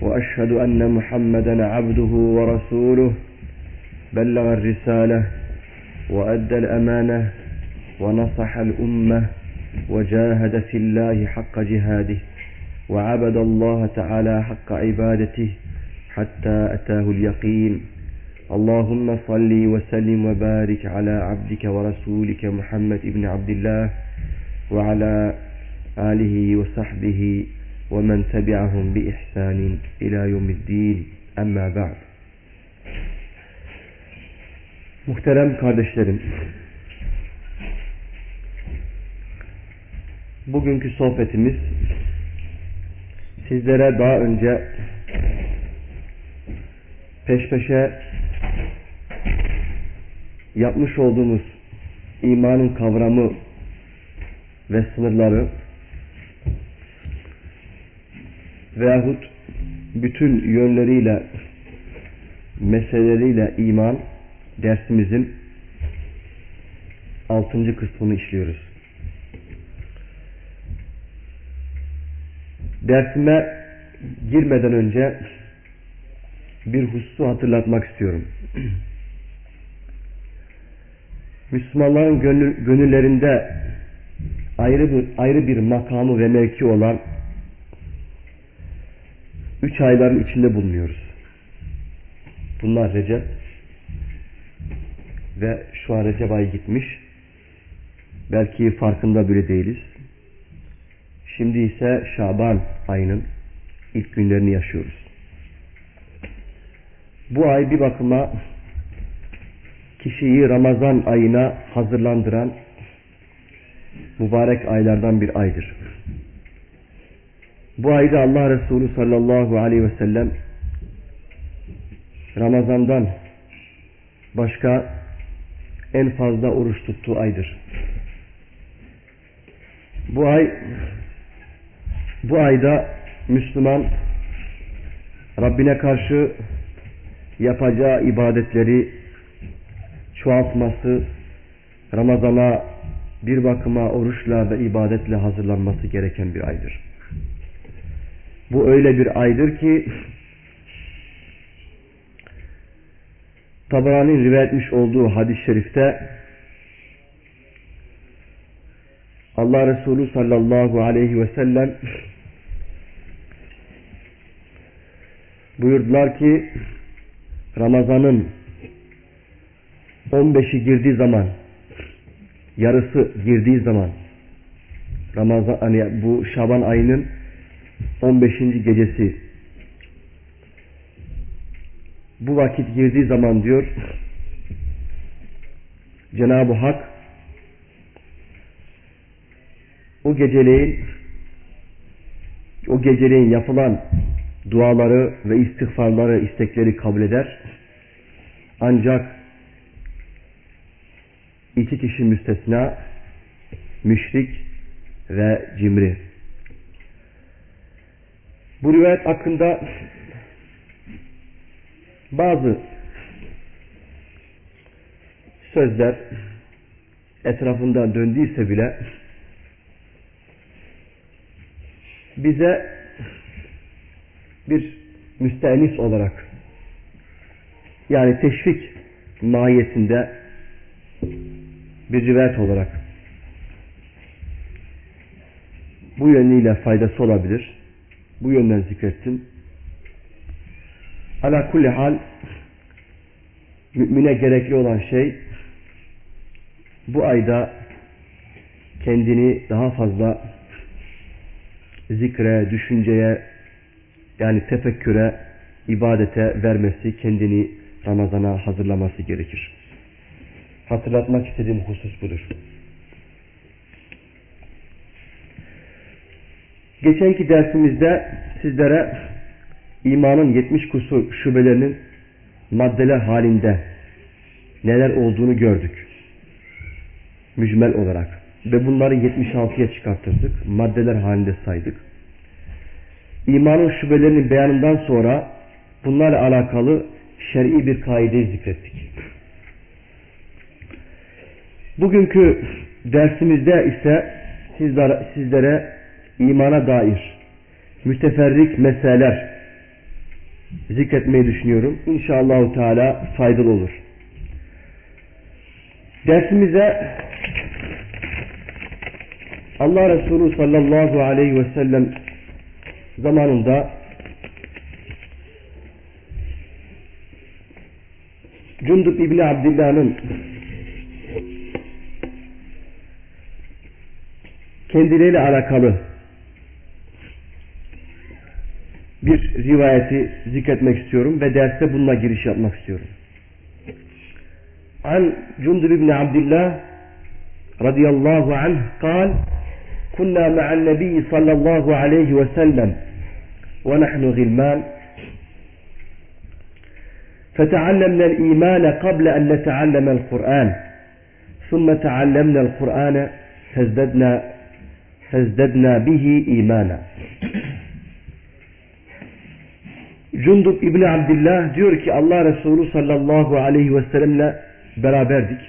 وأشهد أن محمدا عبده ورسوله. بلغ الرسالة وأدى الأمانة ونصح الأمة وجاهد في الله حق جهاده وعبد الله تعالى حق عبادته حتى أتاه اليقين. اللهم صل وسلم وبارك على عبدك ورسولك محمد بن عبد الله وعلى آله وصحبه ومن تبعهم بإحسان إلى يوم الدين أما بعد Muhterem kardeşlerim, bugünkü sohbetimiz sizlere daha önce peş peşe yapmış olduğumuz imanın kavramı ve sınırları veyahut bütün yönleriyle meseleleriyle iman dersimizin altıncı kısmını işliyoruz. Dersime girmeden önce bir hususu hatırlatmak istiyorum. Müslümanların gönül, gönüllerinde ayrı bir, ayrı bir makamı ve mevki olan üç ayların içinde bulunuyoruz. Bunlar Recep ve şu an Recep ayı gitmiş. Belki farkında bile değiliz. Şimdi ise Şaban ayının ilk günlerini yaşıyoruz. Bu ay bir bakıma kişiyi Ramazan ayına hazırlandıran mübarek aylardan bir aydır. Bu ayda Allah Resulü sallallahu aleyhi ve sellem Ramazan'dan başka en fazla oruç tuttuğu aydır. Bu ay bu ayda Müslüman Rabbine karşı yapacağı ibadetleri çoğaltması, Ramazana bir bakıma oruçla ve ibadetle hazırlanması gereken bir aydır. Bu öyle bir aydır ki Tabarani'nin rivayet etmiş olduğu hadis-i şerifte Allah Resulü sallallahu aleyhi ve sellem buyurdular ki Ramazan'ın 15'i girdiği zaman yarısı girdiği zaman Ramazan hani bu Şaban ayının 15. gecesi bu vakit girdiği zaman diyor Cenab-ı Hak o geceleyin o geceleyin yapılan duaları ve istiğfarları, istekleri kabul eder. Ancak iki kişi müstesna müşrik ve cimri. Bu rivayet hakkında bazı sözler etrafında döndüyse bile bize bir müstenis olarak yani teşvik mahiyetinde bir rivayet olarak bu yönüyle faydası olabilir. Bu yönden zikrettim. Ala kulli hal mümine gerekli olan şey bu ayda kendini daha fazla zikre, düşünceye yani tefekküre, ibadete vermesi, kendini Ramazan'a hazırlaması gerekir. Hatırlatmak istediğim husus budur. Geçenki dersimizde sizlere imanın 70 kusur şubelerinin maddeler halinde neler olduğunu gördük. Mücmel olarak. Ve bunları 76'ya çıkarttırdık. Maddeler halinde saydık. İmanın şubelerinin beyanından sonra bunlarla alakalı şer'i bir kaideyi zikrettik. Bugünkü dersimizde ise sizlere, sizlere imana dair müteferrik meseleler zikretmeyi düşünüyorum. İnşallah Teala faydalı olur. Dersimize Allah Resulü sallallahu aleyhi ve sellem zamanında Cundub İbni Abdillah'ın kendileriyle alakalı bir rivayeti zikretmek istiyorum ve derste bununla giriş yapmak istiyorum. An Cundub İbni Abdillah radıyallahu anh قال كنا مع النبي صلى الله عليه وسلم ونحن غلمان فتعلمنا الإيمان قبل أن نتعلم القرآن ثم تعلمنا القرآن فازددنا فازددنا به إيمانا Cundub İbni Abdillah diyor ki Allah Resulü sallallahu aleyhi ve sellemle beraberdik.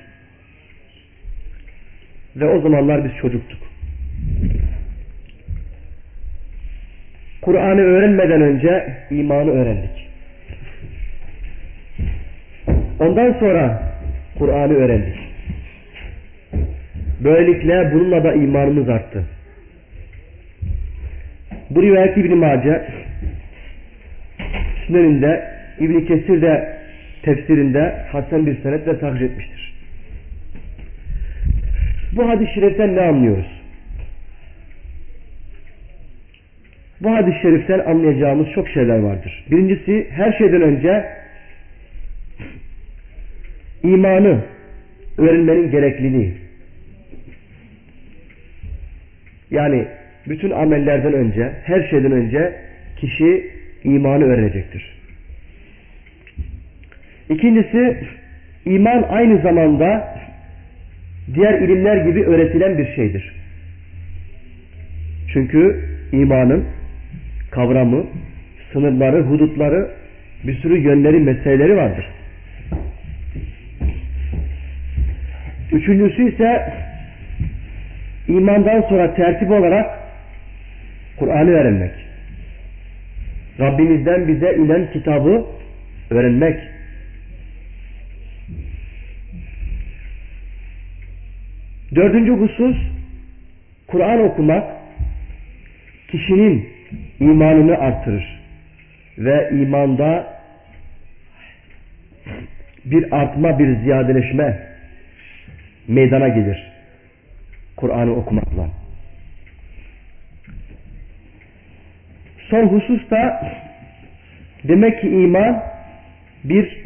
Ve o zamanlar biz çocuktuk. Kur'an'ı öğrenmeden önce imanı öğrendik. Ondan sonra Kur'an'ı öğrendik. Böylelikle bununla da imanımız arttı. Bu rivayet İbn-i Mace Süneninde İbn Kesir de tefsirinde hasen bir senetle takip etmiştir. Bu hadis-i şeriften ne anlıyoruz? Bu hadis-i şeriften anlayacağımız çok şeyler vardır. Birincisi her şeyden önce imanı öğrenmenin gerekliliği. Yani bütün amellerden önce, her şeyden önce kişi imanı öğrenecektir. İkincisi, iman aynı zamanda diğer ilimler gibi öğretilen bir şeydir. Çünkü imanın kavramı, sınırları, hudutları, bir sürü yönleri, meseleleri vardır. Üçüncüsü ise imandan sonra tertip olarak Kur'an'ı öğrenmek. Rabbimizden bize inen kitabı öğrenmek. Dördüncü husus Kur'an okumak kişinin imanını artırır ve imanda bir artma, bir ziyadeleşme meydana gelir. Kur'an'ı okumakla. Son hususta demek ki iman bir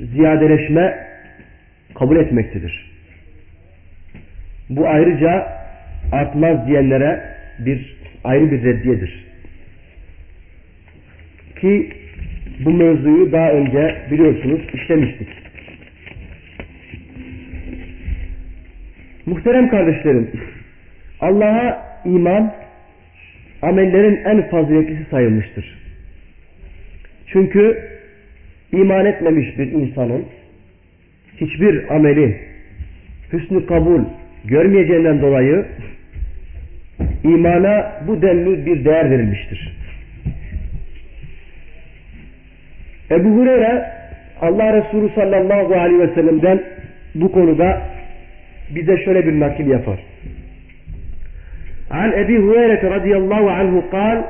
ziyadeleşme kabul etmektedir. Bu ayrıca artmaz diyenlere bir ayrı bir reddiyedir. Ki bu mevzuyu daha önce biliyorsunuz işlemiştik. Muhterem kardeşlerim, Allah'a iman amellerin en faziletlisi sayılmıştır. Çünkü iman etmemiş bir insanın hiçbir ameli hüsnü kabul görmeyeceğinden dolayı imana bu denli bir değer verilmiştir. Ebu Hureyre Allah Resulü sallallahu aleyhi ve sellem'den bu konuda bize şöyle bir nakil yapar. An Ebi Hureyre radıyallahu anhu kal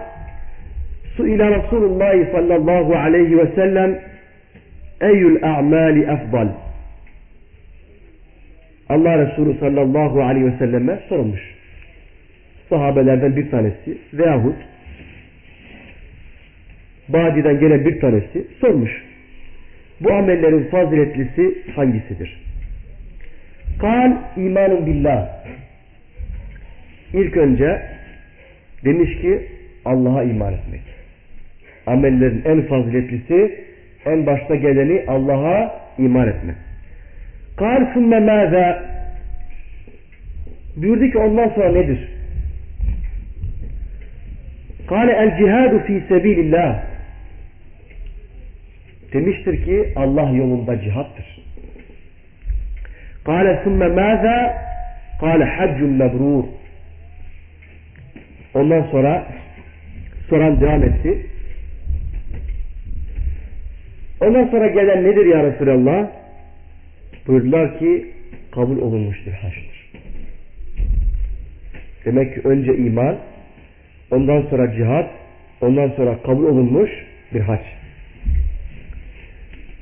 Su'ila Resulullah sallallahu aleyhi ve sellem Eyyül a'mali efdal Allah Resulü sallallahu aleyhi ve selleme sorulmuş. Sahabelerden bir tanesi veyahut Badi'den gelen bir tanesi sormuş. Bu amellerin faziletlisi hangisidir? Kal imanun billah. İlk önce demiş ki Allah'a iman etmek. Amellerin en faziletlisi en başta geleni Allah'a iman etme. Kal sümme mâzâ buyurdu ki ondan sonra nedir? Kale el cihadu fi sebilillah demiştir ki Allah yolunda cihattır. Kale sümme mâzâ kale haccun mebrûr ondan sonra soran devam etti. Ondan sonra gelen nedir ya Resulallah? Buyurdular ki kabul olunmuş bir haçtır. Demek ki önce iman, ondan sonra cihat, ondan sonra kabul olunmuş bir haç.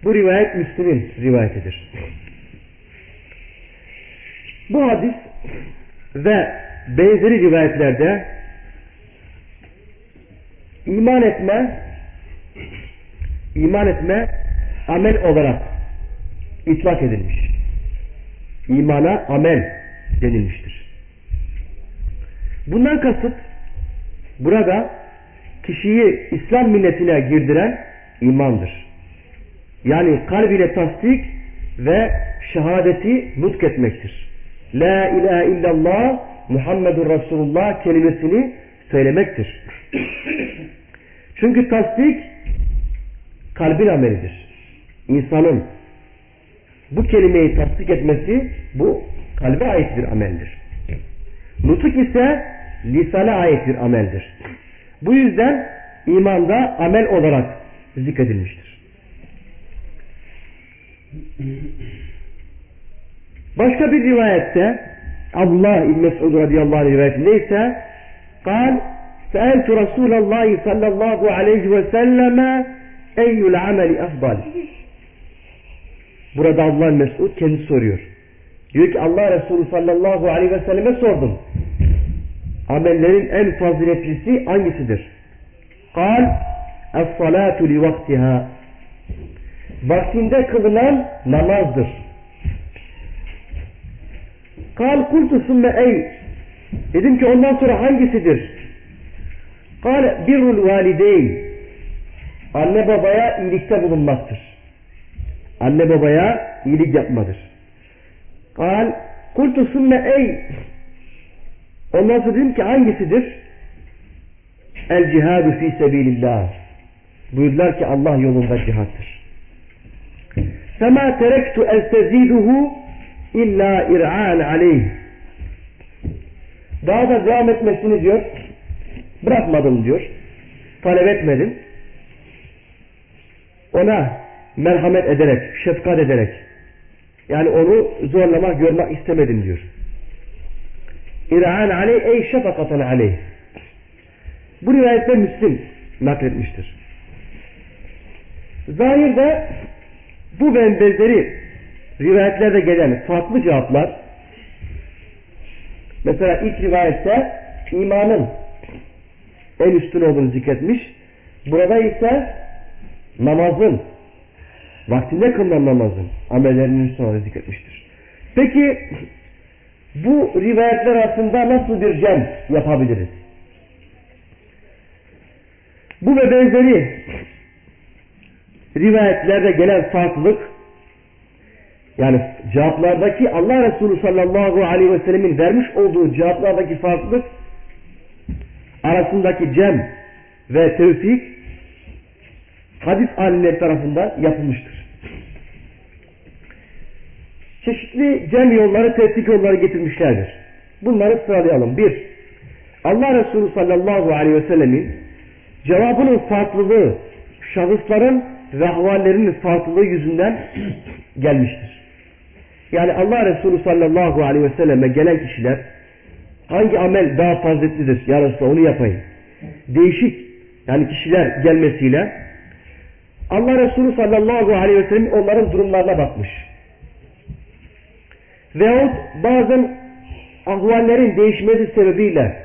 Bu rivayet Müslüm'ün rivayetidir. Bu hadis ve benzeri rivayetlerde iman etme iman etme amel olarak itlak edilmiş. İmana amel denilmiştir. Bundan kasıt burada kişiyi İslam milletine girdiren imandır. Yani kalbine tasdik ve şehadeti nutk etmektir. La ilahe illallah Muhammedur Resulullah kelimesini söylemektir. Çünkü tasdik kalbin amelidir. İnsanın bu kelimeyi tasdik etmesi bu kalbe ait bir ameldir. Nutuk ise lisana ait bir ameldir. Bu yüzden imanda amel olarak zikredilmiştir. Başka bir rivayette Allah İbn Mesud radıyallahu anh rivayetinde ise سألت رسول الله صلى الله عليه وسلم Eyyül ameli afdal. Burada Allah Mesud kendi soruyor. Diyor ki Allah Resulü sallallahu aleyhi ve selleme sordum. Amellerin en faziletlisi hangisidir? Kal Es-salatu li vaktiha Vaktinde kılınan namazdır. Kal kultu sümme ey Dedim ki ondan sonra hangisidir? Kal birrul valideyn anne babaya iyilikte bulunmaktır. Anne babaya iyilik yapmadır. Kal kultu sümme ey ondan sonra dedim ki hangisidir? El cihadu fi sebilillah. Buyurdular ki Allah yolunda cihattır. Fema terektu elteziduhu illa ir'an aleyh. Daha da devam etmesini diyor. Bırakmadım diyor. Talep etmedim ona merhamet ederek, şefkat ederek yani onu zorlamak, görmek istemedim diyor. İr'an aleyh ey şefakatan aleyh. Bu rivayette Müslim nakletmiştir. Zahirde bu benzeri rivayetlerde gelen farklı cevaplar mesela ilk rivayette imanın en üstün olduğunu zikretmiş. Burada ise namazın vaktinde kılınan namazın amellerinin sonra zikretmiştir. Peki bu rivayetler arasında nasıl bir cem yapabiliriz? Bu ve benzeri rivayetlerde gelen farklılık yani cevaplardaki Allah Resulü sallallahu aleyhi ve sellemin vermiş olduğu cevaplardaki farklılık arasındaki cem ve tevfik hadis alimleri tarafından yapılmıştır. Çeşitli cem yolları, tespit yolları getirmişlerdir. Bunları sıralayalım. Bir, Allah Resulü sallallahu aleyhi ve sellemin cevabının farklılığı, şahısların ve ahvallerinin farklılığı yüzünden gelmiştir. Yani Allah Resulü sallallahu aleyhi ve selleme gelen kişiler hangi amel daha faziletlidir ya Resulallah onu yapayım. Değişik yani kişiler gelmesiyle Allah Resulü sallallahu aleyhi ve sellem onların durumlarına bakmış. Veyahut bazen ahvallerin değişmesi sebebiyle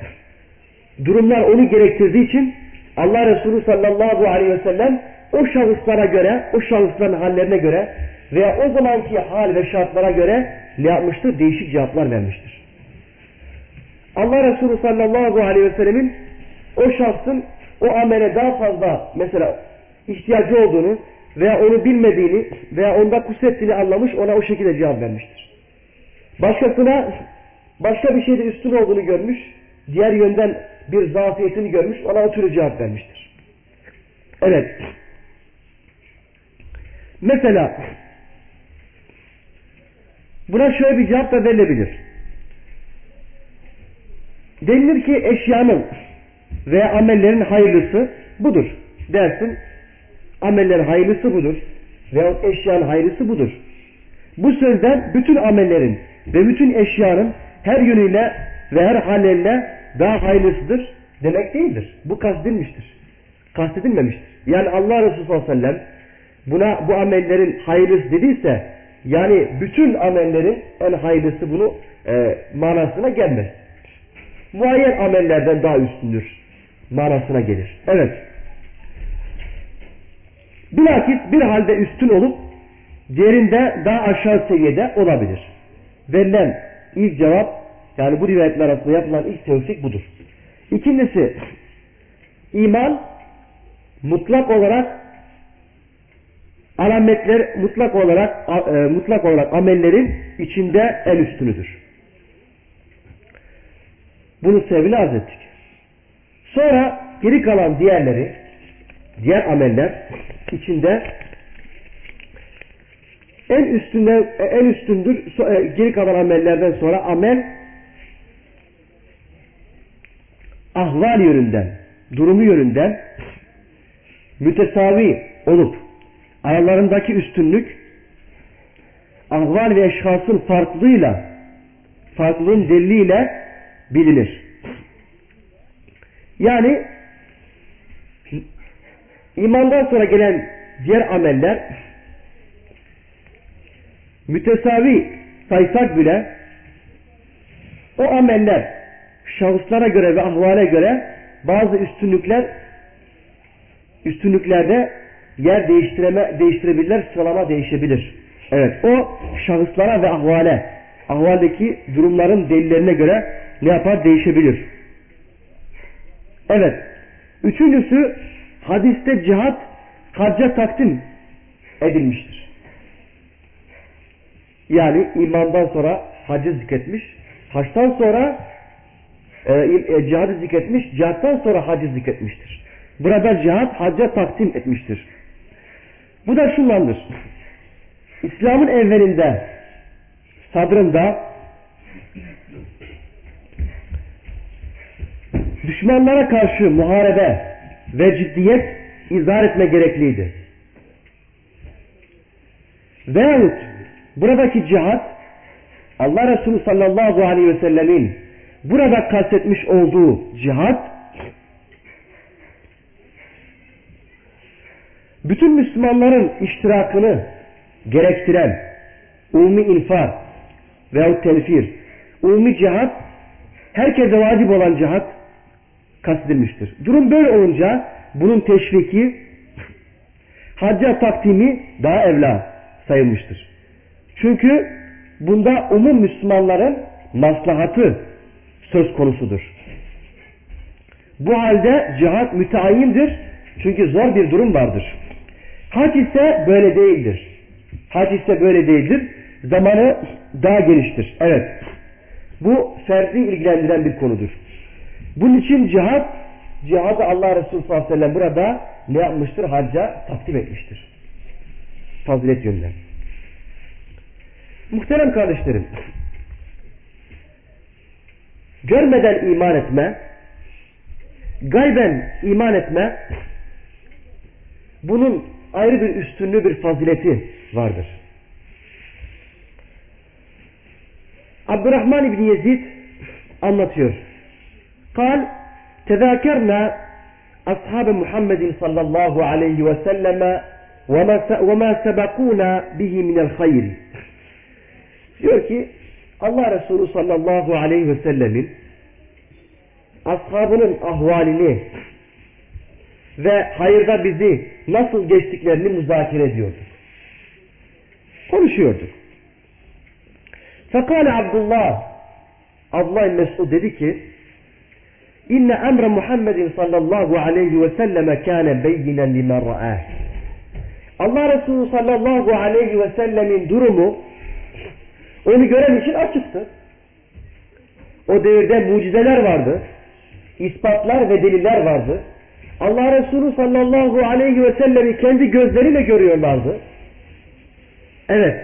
durumlar onu gerektirdiği için Allah Resulü sallallahu aleyhi ve sellem o şahıslara göre, o şahısların hallerine göre veya o zamanki hal ve şartlara göre ne yapmıştır? Değişik cevaplar vermiştir. Allah Resulü sallallahu aleyhi ve sellemin o şahsın o amele daha fazla mesela ihtiyacı olduğunu veya onu bilmediğini veya onda kusrettiğini anlamış ona o şekilde cevap vermiştir. Başkasına başka bir şeyde üstün olduğunu görmüş, diğer yönden bir zafiyetini görmüş, ona o türlü cevap vermiştir. Evet. Mesela buna şöyle bir cevap da verilebilir. Denilir ki eşyanın veya amellerin hayırlısı budur dersin. Amellerin hayırlısı budur. Veya eşyanın hayırlısı budur. Bu sözden bütün amellerin ve bütün eşyanın her yönüyle ve her haliyle daha hayırlısıdır demek değildir. Bu kastedilmiştir. Kastedilmemiştir. Yani Allah Resulü sallallahu aleyhi ve sellem buna bu amellerin hayırlısı dediyse yani bütün amellerin en hayırlısı bunu e, manasına gelmez. Muayyen amellerden daha üstündür manasına gelir. Evet. Bilakis bir halde üstün olup diğerinde daha aşağı seviyede olabilir. Verilen ilk cevap yani bu rivayetler arasında yapılan ilk tevfik budur. İkincisi iman mutlak olarak alametler mutlak olarak e, mutlak olarak amellerin içinde en üstünüdür. Bunu sevgili arz ettik. Sonra geri kalan diğerleri diğer ameller içinde en üstünde en üstündür e, geri kalan amellerden sonra amel ahval yönünden durumu yönünden mütesavi olup aralarındaki üstünlük ahval ve eşhasın farklılığıyla farklılığın deliliyle bilinir. Yani imandan sonra gelen diğer ameller mütesavi saysak bile o ameller şahıslara göre ve ahvale göre bazı üstünlükler üstünlüklerde yer değiştireme, değiştirebilirler, sıralama değişebilir. Evet, o şahıslara ve ahvale, ahvaldeki durumların delillerine göre ne yapar? Değişebilir. Evet. Üçüncüsü, hadiste cihat hacca takdim edilmiştir. Yani imandan sonra hacı zikretmiş, haçtan sonra e, e, cihadı zikretmiş, cihattan sonra hacı zikretmiştir. Burada cihat hacca takdim etmiştir. Bu da şundandır. İslam'ın evvelinde sadrında düşmanlara karşı muharebe ve ciddiyet izah etme gerekliydi. Veyahut buradaki cihat Allah Resulü sallallahu aleyhi ve sellemin burada kastetmiş olduğu cihat bütün Müslümanların iştirakını gerektiren umumi infar veyahut tenfir, umumi cihat herkese vacip olan cihat kastedilmiştir. Durum böyle olunca bunun teşviki hacca takdimi daha evla sayılmıştır. Çünkü bunda umum Müslümanların maslahatı söz konusudur. Bu halde cihat müteayyindir. Çünkü zor bir durum vardır. Hac ise böyle değildir. Hac ise böyle değildir. Zamanı daha geniştir. Evet. Bu ferdi ilgilendiren bir konudur. Bunun için cihat, cihadı Allah Resulü sallallahu aleyhi ve sellem burada ne yapmıştır? Hacca takdim etmiştir. Fazilet yönünden. Muhterem kardeşlerim, görmeden iman etme, gayben iman etme, bunun ayrı bir üstünlüğü, bir fazileti vardır. Abdurrahman İbni Yezid anlatıyor. قال تذاكرنا أصحاب محمد صلى الله عليه وسلم وما سبقونا به من الخير diyor ki Allah Resulü sallallahu aleyhi ve sellemin ashabının ahvalini ve hayırda bizi nasıl geçtiklerini müzakere ediyorduk. Konuşuyorduk. Fekale Abdullah Abdullah Mesud dedi ki inne emre Muhammedin sallallahu aleyhi ve selleme kâne beyyinen limen ra'ah. Allah Resulü sallallahu aleyhi ve sellemin durumu onu gören için açıktı. O devirde mucizeler vardı. ispatlar ve deliller vardı. Allah Resulü sallallahu aleyhi ve sellemi kendi gözleriyle görüyorlardı. Evet.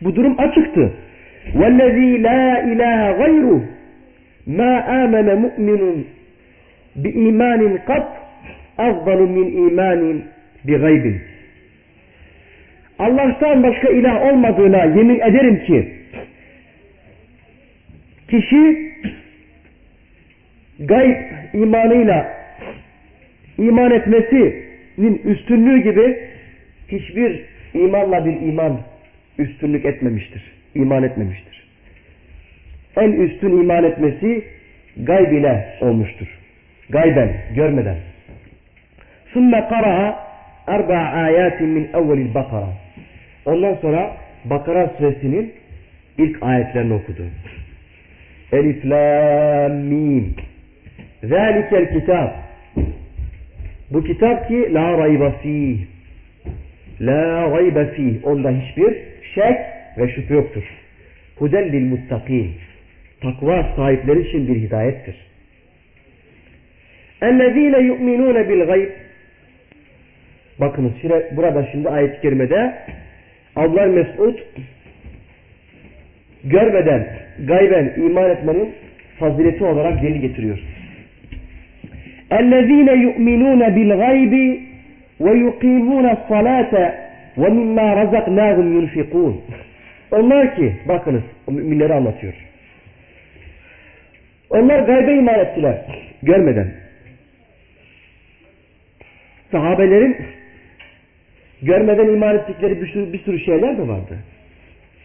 Bu durum açıktı. وَالَّذ۪ي لَا اِلَٰهَ غَيْرُهُ ma amene mu'minun bi imanin kat azdalu min imanin bi gaybin. Allah'tan başka ilah olmadığına yemin ederim ki kişi gayb imanıyla iman etmesinin üstünlüğü gibi hiçbir imanla bir iman üstünlük etmemiştir. İman etmemiştir En üstün iman etmesi gayb ile olmuştur. Gayben, görmeden. ثُمَّ قَرَهَا اَرْبَعَ آيَاتٍ مِنْ اَوَّلِ الْبَقَرَةِ Ondan sonra Bakara suresinin ilk ayetlerini okudu. Elif, la, mim. Zalikel kitab. Bu kitap ki la rayba fih. La rayba fih. Onda hiçbir şek ve şüphe yoktur. Huden lil muttakin. takva sahipleri için bir hidayettir. اَلَّذ۪ينَ يُؤْمِنُونَ بِالْغَيْبِ Bakınız şire, burada şimdi ayet-i kerimede Allah Mesud görmeden, gayben iman etmenin fazileti olarak deli getiriyor. اَلَّذ۪ينَ يُؤْمِنُونَ بِالْغَيْبِ وَيُقِيمُونَ الصَّلَاةَ وَمِمَّا رَزَقْنَاهُمْ يُنْفِقُونَ Onlar ki, bakınız, müminleri anlatıyor onlar gaybe iman ettiler, görmeden. Sahabelerin görmeden iman ettikleri bir sürü, bir sürü şeyler de vardı.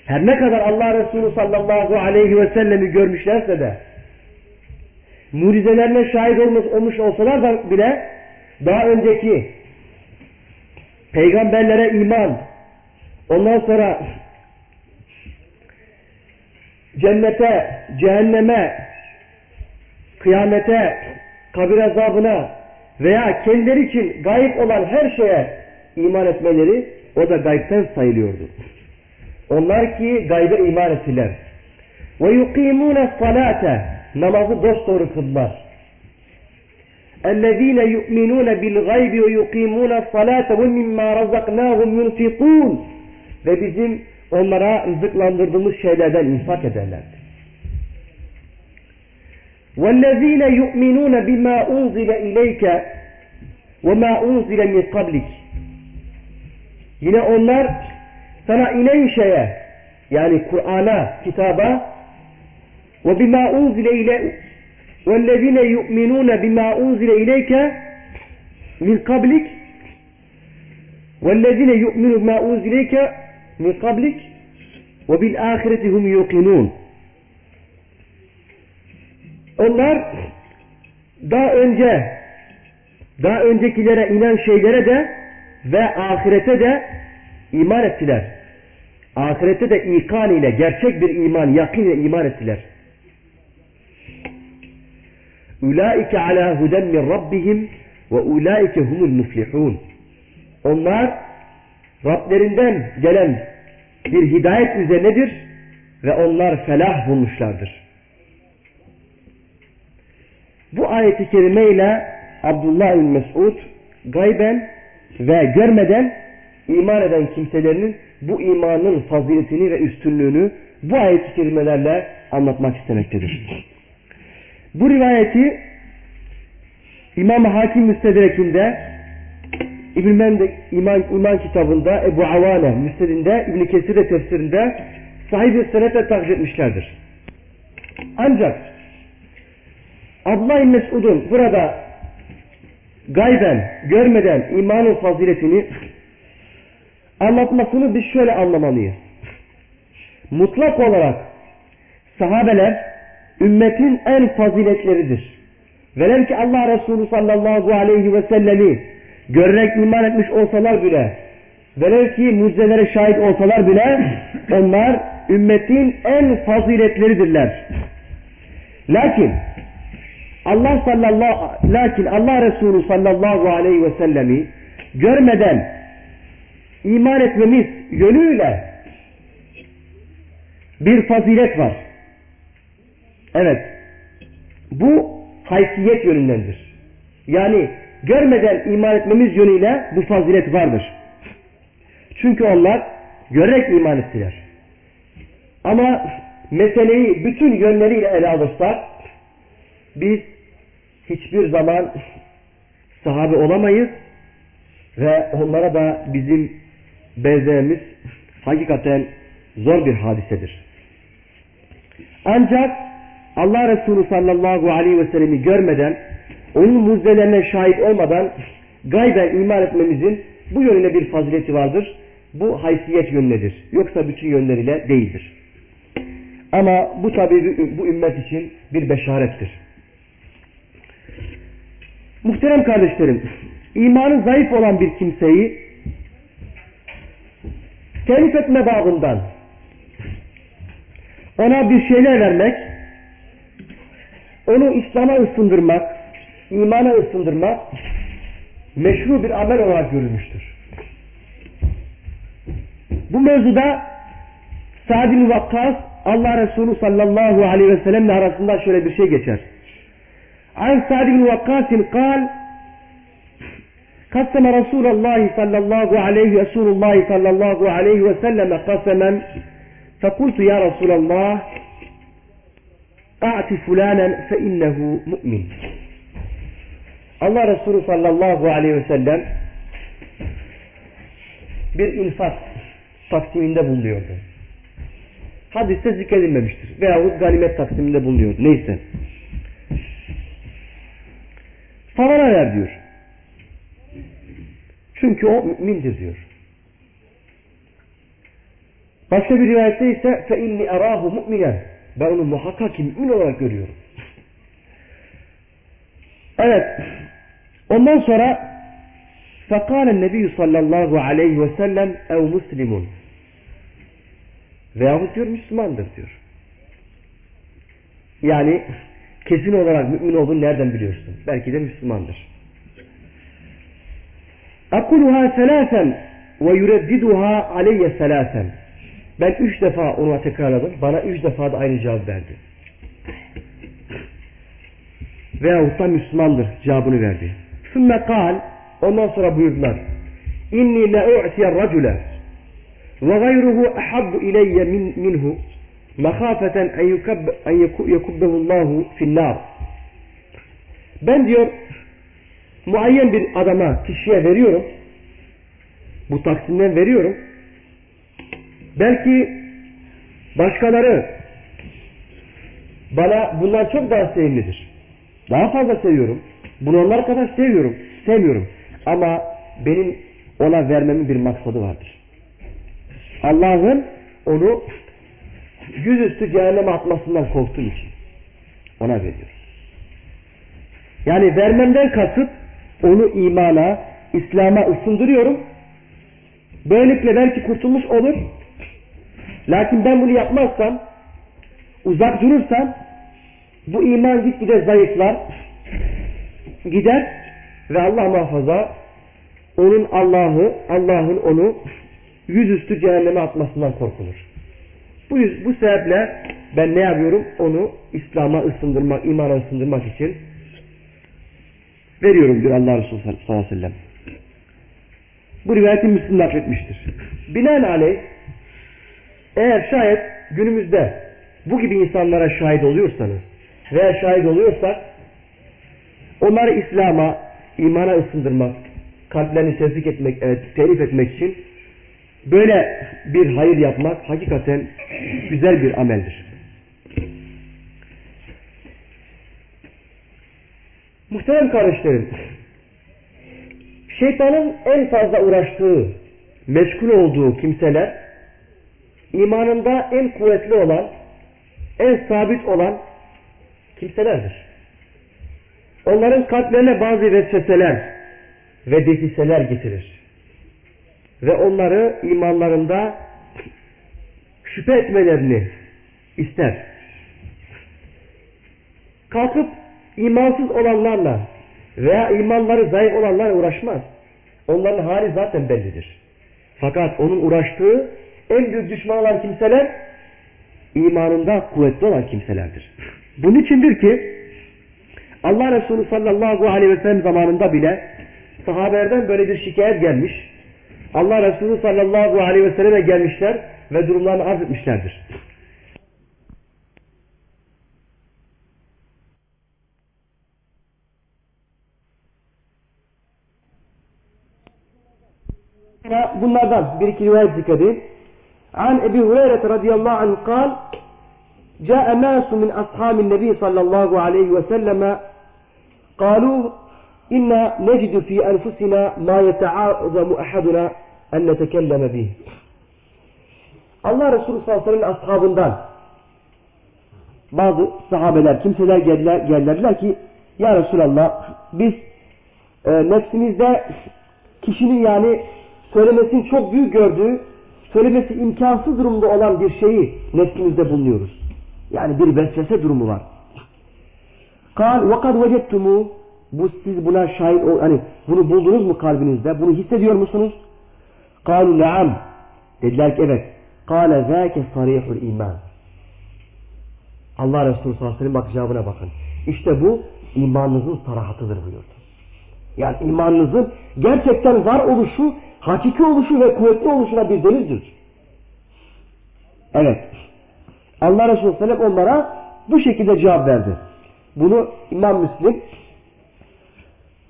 Her ne kadar Allah Resulü sallallahu aleyhi ve sellemi görmüşlerse de mucizelerine şahit olmuş, olmuş olsalar da bile daha önceki peygamberlere iman ondan sonra cennete, cehenneme, kıyamete, kabir azabına veya kendileri için gayip olan her şeye iman etmeleri o da gayipten sayılıyordu. Onlar ki gaybe iman ettiler. Ve yukimune salate namazı dosdoğru kıldılar. اَلَّذ۪ينَ يُؤْمِنُونَ بِالْغَيْبِ وَيُقِيمُونَ الصَّلَاةَ وَمِمَّا رَزَقْنَاهُمْ يُنْفِقُونَ Ve bizim onlara rızıklandırdığımız şeylerden infak ederlerdi. وَالَّذ۪ينَ يُؤْمِنُونَ بِمَا اُنْزِلَ اِلَيْكَ وَمَا اُنْزِلَ مِنْ قَبْلِكَ Yine onlar sana inen şeye yani Kur'an'a, kitaba ve bima unzile ile vellezine yu'minune bima unzile ileyke min kablik vellezine yu'minu bima unzile ileyke min kablik ve bil ahireti hum yuqinun onlar daha önce daha öncekilere inen şeylere de ve ahirete de iman ettiler. Ahirette de ikan ile gerçek bir iman, yakin ile iman ettiler. Ulaike ala huden min rabbihim ve ulaike humul muflihun. Onlar Rablerinden gelen bir hidayet üzerinedir ve onlar felah bulmuşlardır. Bu ayeti kerime ile Abdullah bin Mesud gayben ve görmeden iman eden kimselerinin bu imanın faziletini ve üstünlüğünü bu ayet-i kerimelerle anlatmak istemektedir. Bu rivayeti İmam Hakim Müstedrek'inde İbn Mende İman, İman kitabında Ebu Avane Müstedinde İbn Kesir'e tefsirinde sahibi senetle takip etmişlerdir. Ancak Abdullah Mesud'un burada gayben, görmeden imanın faziletini anlatmasını biz şöyle anlamalıyız. Mutlak olarak sahabeler ümmetin en faziletleridir. Velev ki Allah Resulü sallallahu aleyhi ve sellemi görerek iman etmiş olsalar bile velev ki mucizelere şahit olsalar bile onlar ümmetin en faziletleridirler. Lakin Allah sallallahu lakin Allah Resulü sallallahu aleyhi ve sellemi görmeden iman etmemiz yönüyle bir fazilet var. Evet. Bu haysiyet yönündendir. Yani görmeden iman etmemiz yönüyle bu fazilet vardır. Çünkü onlar görerek iman ettiler. Ama meseleyi bütün yönleriyle ele alırsak biz hiçbir zaman sahabe olamayız ve onlara da bizim benzememiz hakikaten zor bir hadisedir. Ancak Allah Resulü sallallahu aleyhi ve sellemi görmeden, onun mucizelerine şahit olmadan gayben iman etmemizin bu yönüne bir fazileti vardır. Bu haysiyet yönünedir. Yoksa bütün yönleriyle değildir. Ama bu tabi bu ümmet için bir beşarettir. Muhterem kardeşlerim, imanı zayıf olan bir kimseyi telif etme babından ona bir şeyler vermek, onu İslam'a ısındırmak, imana ısındırmak meşru bir amel olarak görülmüştür. Bu mevzuda Sa'd bin Vakkas Allah Resulü sallallahu aleyhi ve sellemle arasında şöyle bir şey geçer. عن سعد بن وقاص قال قسم رسول الله صلى الله عليه رسول الله صلى الله عليه وسلم قسما فقلت يا رسول الله اعط فلانا فإنه مؤمن الله رسول صلى الله عليه وسلم bir infak taksiminde bulunuyordu. Hadiste zikredilmemiştir. Veyahut ganimet taksiminde bulunuyor. Neyse. Falana ver diyor. Çünkü o mümindir diyor. Başka bir rivayette ise fe inni arahu mu'minen. Ben onu muhakkak ki mümin olarak görüyorum. Evet. Ondan sonra فَقَالَ النَّبِيُّ sallallahu aleyhi ve sellem ev muslimun. Veyahut diyor Müslümandır diyor. Yani kesin olarak mümin olduğunu nereden biliyorsun? Belki de Müslümandır. Akuluha selasen ve yureddiduha aleyye selasen. Ben üç defa ona tekrarladım. Bana üç defa da aynı cevap verdi. Veyahut da Müslümandır cevabını verdi. Sümme kal ondan sonra buyurdular. İnni la u'tiyer racule ve gayruhu ahabbu ileyye min, minhu mehafeten en yekubbehullahu finnar. Ben diyor muayyen bir adama, kişiye veriyorum. Bu taksimden veriyorum. Belki başkaları bana bunlar çok daha sevimlidir. Daha fazla seviyorum. Bunu onlar kadar seviyorum. Sevmiyorum. Ama benim ona vermemin bir maksadı vardır. Allah'ın onu yüzüstü cehenneme atmasından korktuğu için ona veriyor. Yani vermemden kasıt onu imana, İslam'a ısındırıyorum. Böylelikle belki kurtulmuş olur. Lakin ben bunu yapmazsam, uzak durursam bu iman gitgide zayıflar, gider ve Allah muhafaza onun Allah'ı, Allah'ın onu yüzüstü cehenneme atmasından korkulur. Bu, bu sebeple ben ne yapıyorum? Onu İslam'a ısındırmak, imana ısındırmak için veriyorum diyor Allah Resulü sallallahu aleyhi ve sellem. Bu rivayeti Müslüm nakletmiştir. Binaenaleyh eğer şayet günümüzde bu gibi insanlara şahit oluyorsanız veya şahit oluyorsak onları İslam'a, imana ısındırmak, kalplerini tevfik etmek, evet, telif etmek için böyle bir hayır yapmak hakikaten güzel bir ameldir. Muhterem kardeşlerim, şeytanın en fazla uğraştığı, meşgul olduğu kimseler, imanında en kuvvetli olan, en sabit olan kimselerdir. Onların kalplerine bazı vesveseler ve desiseler getirir. Ve onları imanlarında şüphe etmelerini ister. Kalkıp imansız olanlarla veya imanları zayıf olanlarla uğraşmaz. Onların hali zaten bellidir. Fakat onun uğraştığı en büyük düşman olan kimseler imanında kuvvetli olan kimselerdir. Bunun içindir ki Allah Resulü sallallahu aleyhi ve sellem zamanında bile sahabelerden böyle bir şikayet gelmiş. Allah Resulü sallallahu aleyhi ve selleme gelmişler ve durumlarını arz etmişlerdir. Bunlardan bir iki rivayet zikredeyim. An Ebi Hureyre radıyallahu anh kal جاء ناس من أصحاب النبي صلى الله عليه وسلم قالوا إنا نجد في أنفسنا ما يتعاظم أحدنا أن نتكلم به Allah Resulü sallallahu aleyhi ve sellem ashabından bazı sahabeler, kimseler geldiler, geldiler ki Ya Resulallah biz e, nefsimizde kişinin yani söylemesini çok büyük gördüğü, söylemesi imkansız durumda olan bir şeyi nefsimizde bulunuyoruz. Yani bir vesvese durumu var. Kal ve kad vecettumu bu siz buna şahit hani bunu buldunuz mu kalbinizde? Bunu hissediyor musunuz? Kalu naam. Dediler ki evet. Kale zâke sarihul iman. Allah Resulü sallallahu aleyhi ve sellem bak cevabına bakın. İşte bu imanınızın sarahatıdır buyurdu. Yani imanınızın gerçekten var oluşu, hakiki oluşu ve kuvvetli oluşuna bir delildir. Evet. Allah Resulü Sellem onlara bu şekilde cevap verdi. Bunu İmam Müslim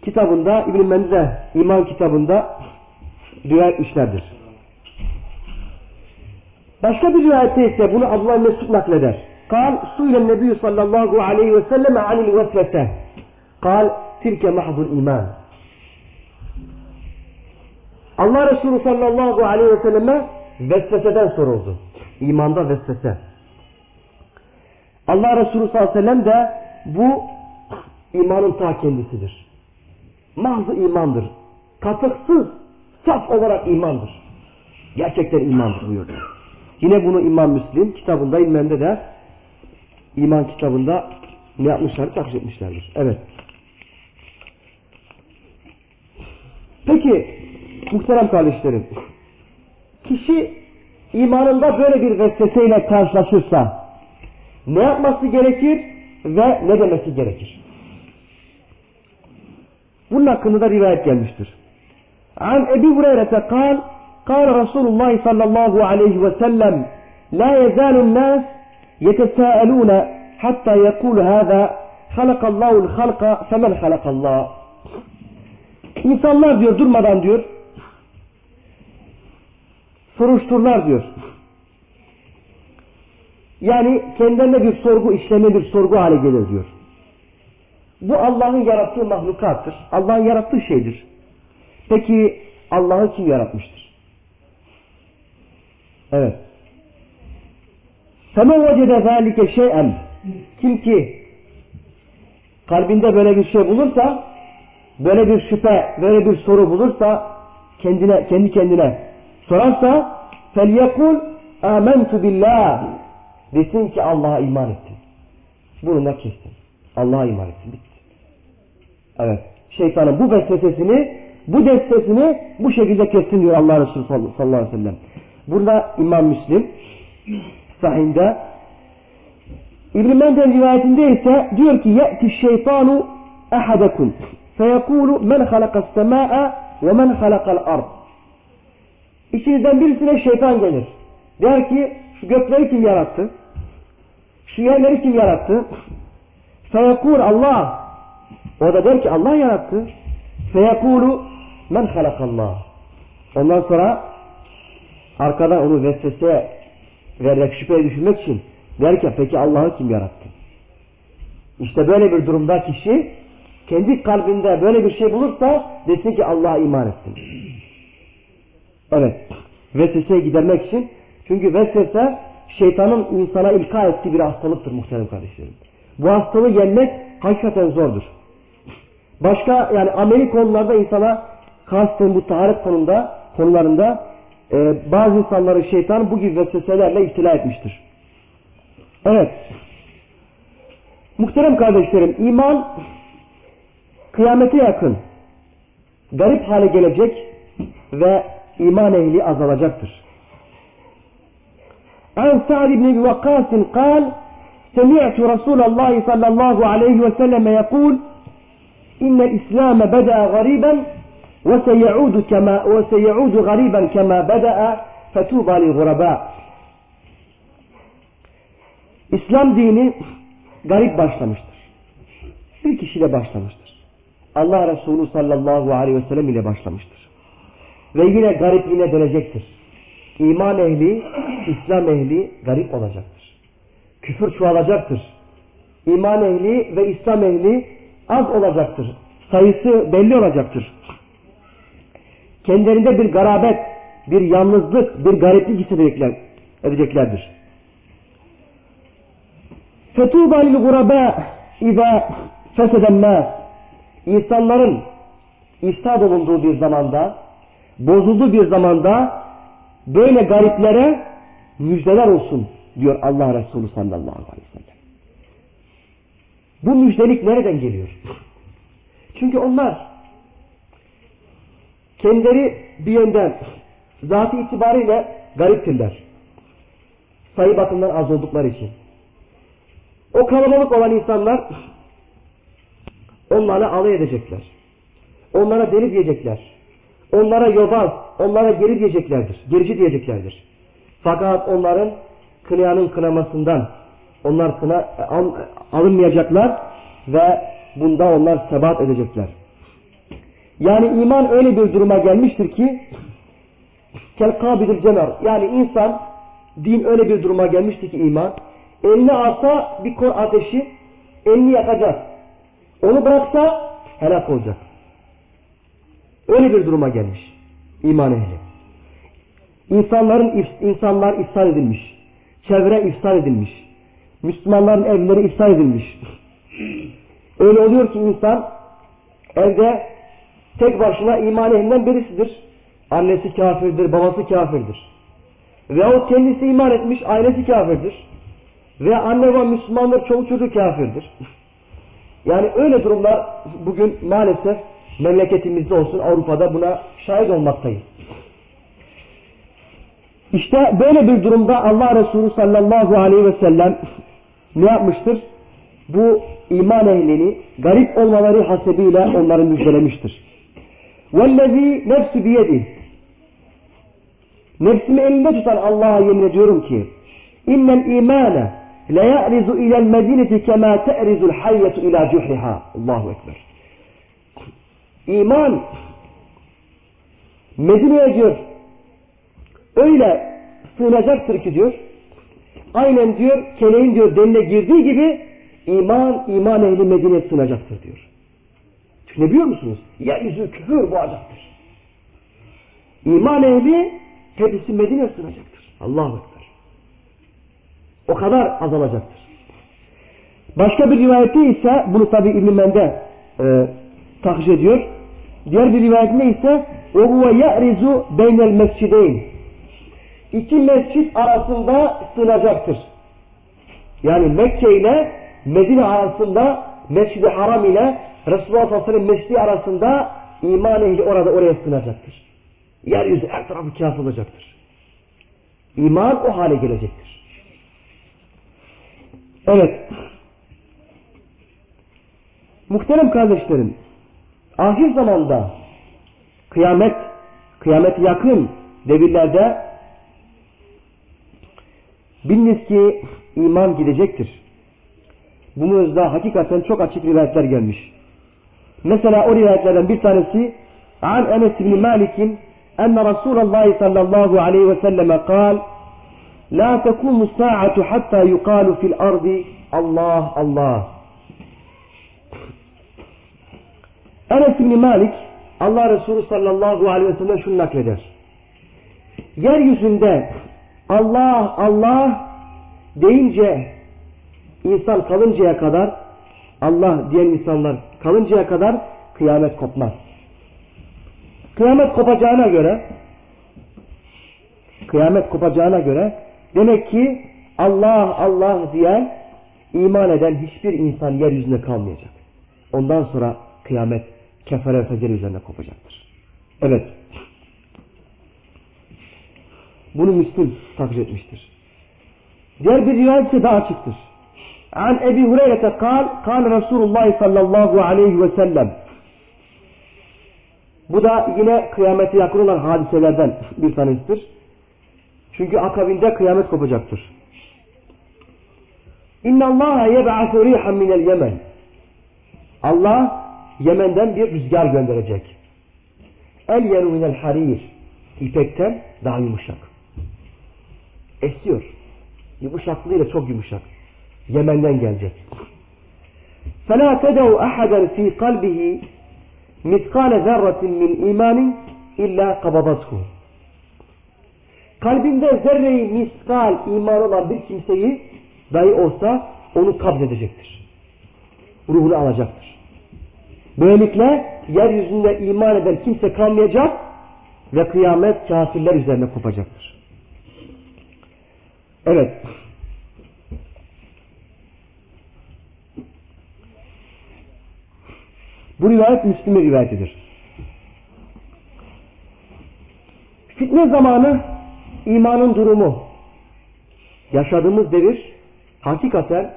kitabında İbn-i Menze iman kitabında rivayet etmişlerdir. Başka bir rivayette ise bunu Abdullah Mesud nakleder. قال سئل النبي صلى الله عليه وسلم عن الوسوسة قال تلك محض الإيمان Allah Resulü sallallahu aleyhi ve selleme vesveseden soruldu. İmanda vesvese. Allah Resulü sallallahu aleyhi ve sellem de bu imanın ta kendisidir. Mahzı imandır. Katıksız, saf olarak imandır. Gerçekten imandır buyurdu. Yine bunu İmam Müslim kitabında İlmen'de de iman kitabında ne yapmışlar? Takış etmişlerdir. Evet. Peki muhterem kardeşlerim kişi imanında böyle bir vesveseyle karşılaşırsa ne yapması gerekir ve ne demesi gerekir? Bunun hakkında da rivayet gelmiştir. An Ebi Hureyre'te kal, kal Resulullah sallallahu aleyhi ve sellem la yezalun nas yetesâelûne hatta yekûl hâzâ halakallâhu'l halka femen halakallâh. İnsanlar diyor durmadan diyor soruşturlar diyor. Yani kendilerine bir sorgu işleme bir sorgu hale gelir diyor bu Allah'ın yarattığı mahlukattır. Allah'ın yarattığı şeydir. Peki Allah'ı kim yaratmıştır? Evet. Feme vecede zâlike şey'en kim ki kalbinde böyle bir şey bulursa böyle bir şüphe, böyle bir soru bulursa kendine kendi kendine sorarsa felyekul amentu billah desin ki Allah'a iman ettim. Bununla kestim. Allah'a iman ettim. Evet. Şeytanın bu vesvesesini, bu destesini bu şekilde kestin diyor Allah Resulü sallallahu aleyhi ve sellem. Burada İmam Müslim sahinde İbn-i Menden rivayetinde ise diyor ki ye'ti şeytanu ahadakum feyekulu men halakas semâ'a ve men halakal ard. İçinizden birisine şeytan gelir. Der ki şu gökleri kim yarattı? Şu yerleri kim yarattı? Feyekul Allah. O da der ki Allah yarattı. Feyekulu men halakallah. Ondan sonra arkadan onu vesvese vererek şüpheye düşürmek için der ki peki Allah'ı kim yarattı? İşte böyle bir durumda kişi kendi kalbinde böyle bir şey bulursa desin ki Allah'a iman ettim. Evet. Vesveseyi gidermek için çünkü vesvese şeytanın insana ilka ettiği bir hastalıktır muhterem kardeşlerim. Bu hastalığı yenmek hakikaten zordur. Başka yani ameli konularda insana kastım bu taharet konunda, konularında e, bazı insanları şeytan bu gibi vesveselerle iftila etmiştir. Evet. Muhterem kardeşlerim iman kıyamete yakın garip hale gelecek ve iman ehli azalacaktır. An Sa'd ibn Vakkas قال سمعت رسول الله صلى الله عليه وسلم يقول إن الإسلام بدأ غريبا وسيعود كما وسيعود غريبا كما بدأ فَتُوبَى لِلْغُرَبَاءِ İslam dini garip başlamıştır. Bir kişiyle başlamıştır. Allah Resulü sallallahu aleyhi ve sellem ile başlamıştır. Ve yine garip yine dönecektir. İman ehli, İslam ehli garip olacaktır. Küfür çoğalacaktır. İman ehli ve İslam ehli az olacaktır. Sayısı belli olacaktır. Kendilerinde bir garabet, bir yalnızlık, bir gariplik hissedecekler, edeceklerdir. Fetuba lil gurabe iza fesedemmez. İnsanların ifsad olunduğu bir zamanda, bozulduğu bir zamanda böyle gariplere müjdeler olsun diyor Allah Resulü sallallahu aleyhi ve sellem. Bu müjdelik nereden geliyor? Çünkü onlar kendileri bir yönden zatı itibariyle gariptirler. Sayı bakımından az oldukları için. O kalabalık olan insanlar onlarla alay edecekler. Onlara deli diyecekler. Onlara yobaz, onlara geri diyeceklerdir. Gerici diyeceklerdir. Fakat onların kınayanın kınamasından onlar kına al, alınmayacaklar ve bunda onlar sebat edecekler. Yani iman öyle bir duruma gelmiştir ki kel kabidil cemer yani insan din öyle bir duruma gelmiştir ki iman elini alsa bir kor ateşi elini yakacak. Onu bıraksa helak olacak. Öyle bir duruma gelmiş iman ehli. İnsanların insanlar ifsad edilmiş. Çevre ifsad edilmiş. Müslümanların evleri ifsad edilmiş. Öyle oluyor ki insan evde tek başına iman ehlinden birisidir. Annesi kafirdir, babası kafirdir. Veyahut kendisi iman etmiş, ailesi kafirdir. Ve anne ve Müslümanlar çoğu çocuğu kafirdir. Yani öyle durumlar bugün maalesef memleketimizde olsun Avrupa'da buna şahit olmaktayız. İşte böyle bir durumda Allah Resulü sallallahu aleyhi ve sellem ne yapmıştır? Bu iman ehlini garip olmaları hasebiyle onları müjdelemiştir. وَالَّذ۪ي نَفْسü بِيَدِهِ Nefsimi elinde tutan Allah'a yemin ediyorum ki اِنَّ الْا۪يمَانَ لَيَعْرِزُ اِلَى الْمَدِينَةِ كَمَا تَعْرِزُ الْحَيَّةُ اِلَى جُحْرِهَا Allahu Ekber. İman Medine'ye diyor öyle sığınacaktır ki diyor aynen diyor keleğin diyor deline girdiği gibi iman iman ehli Medine'ye sığınacaktır diyor. Ne biliyor musunuz? Yeryüzü küfür boğacaktır. İman ehli hepsi Medine'ye sığınacaktır. Allahu Ekber. O kadar azalacaktır. Başka bir rivayette ise bunu tabi İbn-i Mende e, tahriş ediyor. Diğer bir rivayetinde ise وَهُوَ يَعْرِزُ بَيْنَ الْمَسْجِدَيْنِ İki mescit arasında sığınacaktır. Yani Mekke ile Medine arasında Mescid-i Haram ile Resulullah sallallahu aleyhi ve mescidi arasında iman ehli orada oraya sığınacaktır. Yeryüzü her tarafı kâf olacaktır. İman o hale gelecektir. Evet. Muhterem kardeşlerim, ahir zamanda kıyamet, kıyamet yakın devirlerde biliniz ki iman gidecektir. Bu mevzuda hakikaten çok açık rivayetler gelmiş. Mesela o rivayetlerden bir tanesi An Enes bin Malik'in enne Resulullah sallallahu aleyhi ve selleme kal La tekumu sa'atu hatta yukalu fil ardi Allah Allah Enes bin Malik Allah Resulü sallallahu aleyhi ve sellem şunu nakleder. Yeryüzünde Allah Allah deyince insan kalıncaya kadar Allah diyen insanlar kalıncaya kadar kıyamet kopmaz. Kıyamet kopacağına göre kıyamet kopacağına göre demek ki Allah Allah diyen iman eden hiçbir insan yeryüzünde kalmayacak. Ondan sonra kıyamet kefere fecir üzerine kopacaktır. Evet. Bunu Müslim takdir etmiştir. Diğer bir rivayet ise daha açıktır. An Ebi Hureyre kal, kal Resulullah sallallahu aleyhi ve sellem. Bu da yine kıyamete yakın olan hadiselerden bir tanesidir. Çünkü akabinde kıyamet kopacaktır. İnna Allah yeb'atu rihan minel Yemen. Allah Yemen'den bir rüzgar gönderecek. El yeru minel harir. İpekten daha yumuşak Esiyor. Yumuşaklığıyla çok yumuşak. Yemen'den gelecek. فَلَا تَدَوْ أَحَدًا ف۪ي قَلْبِهِ مِثْقَالَ ذَرَّةٍ مِنْ اِيمَانٍ اِلَّا قَبَضَتْهُ Kalbinde zerreyi miskal iman olan bir kimseyi dahi olsa onu kabz edecektir. Ruhunu alacaktır. Böylelikle yeryüzünde iman eden kimse kalmayacak ve kıyamet kafirler üzerine kopacaktır. Evet. Bu rivayet Müslüm'ün rivayetidir. Fitne zamanı imanın durumu yaşadığımız devir hakikaten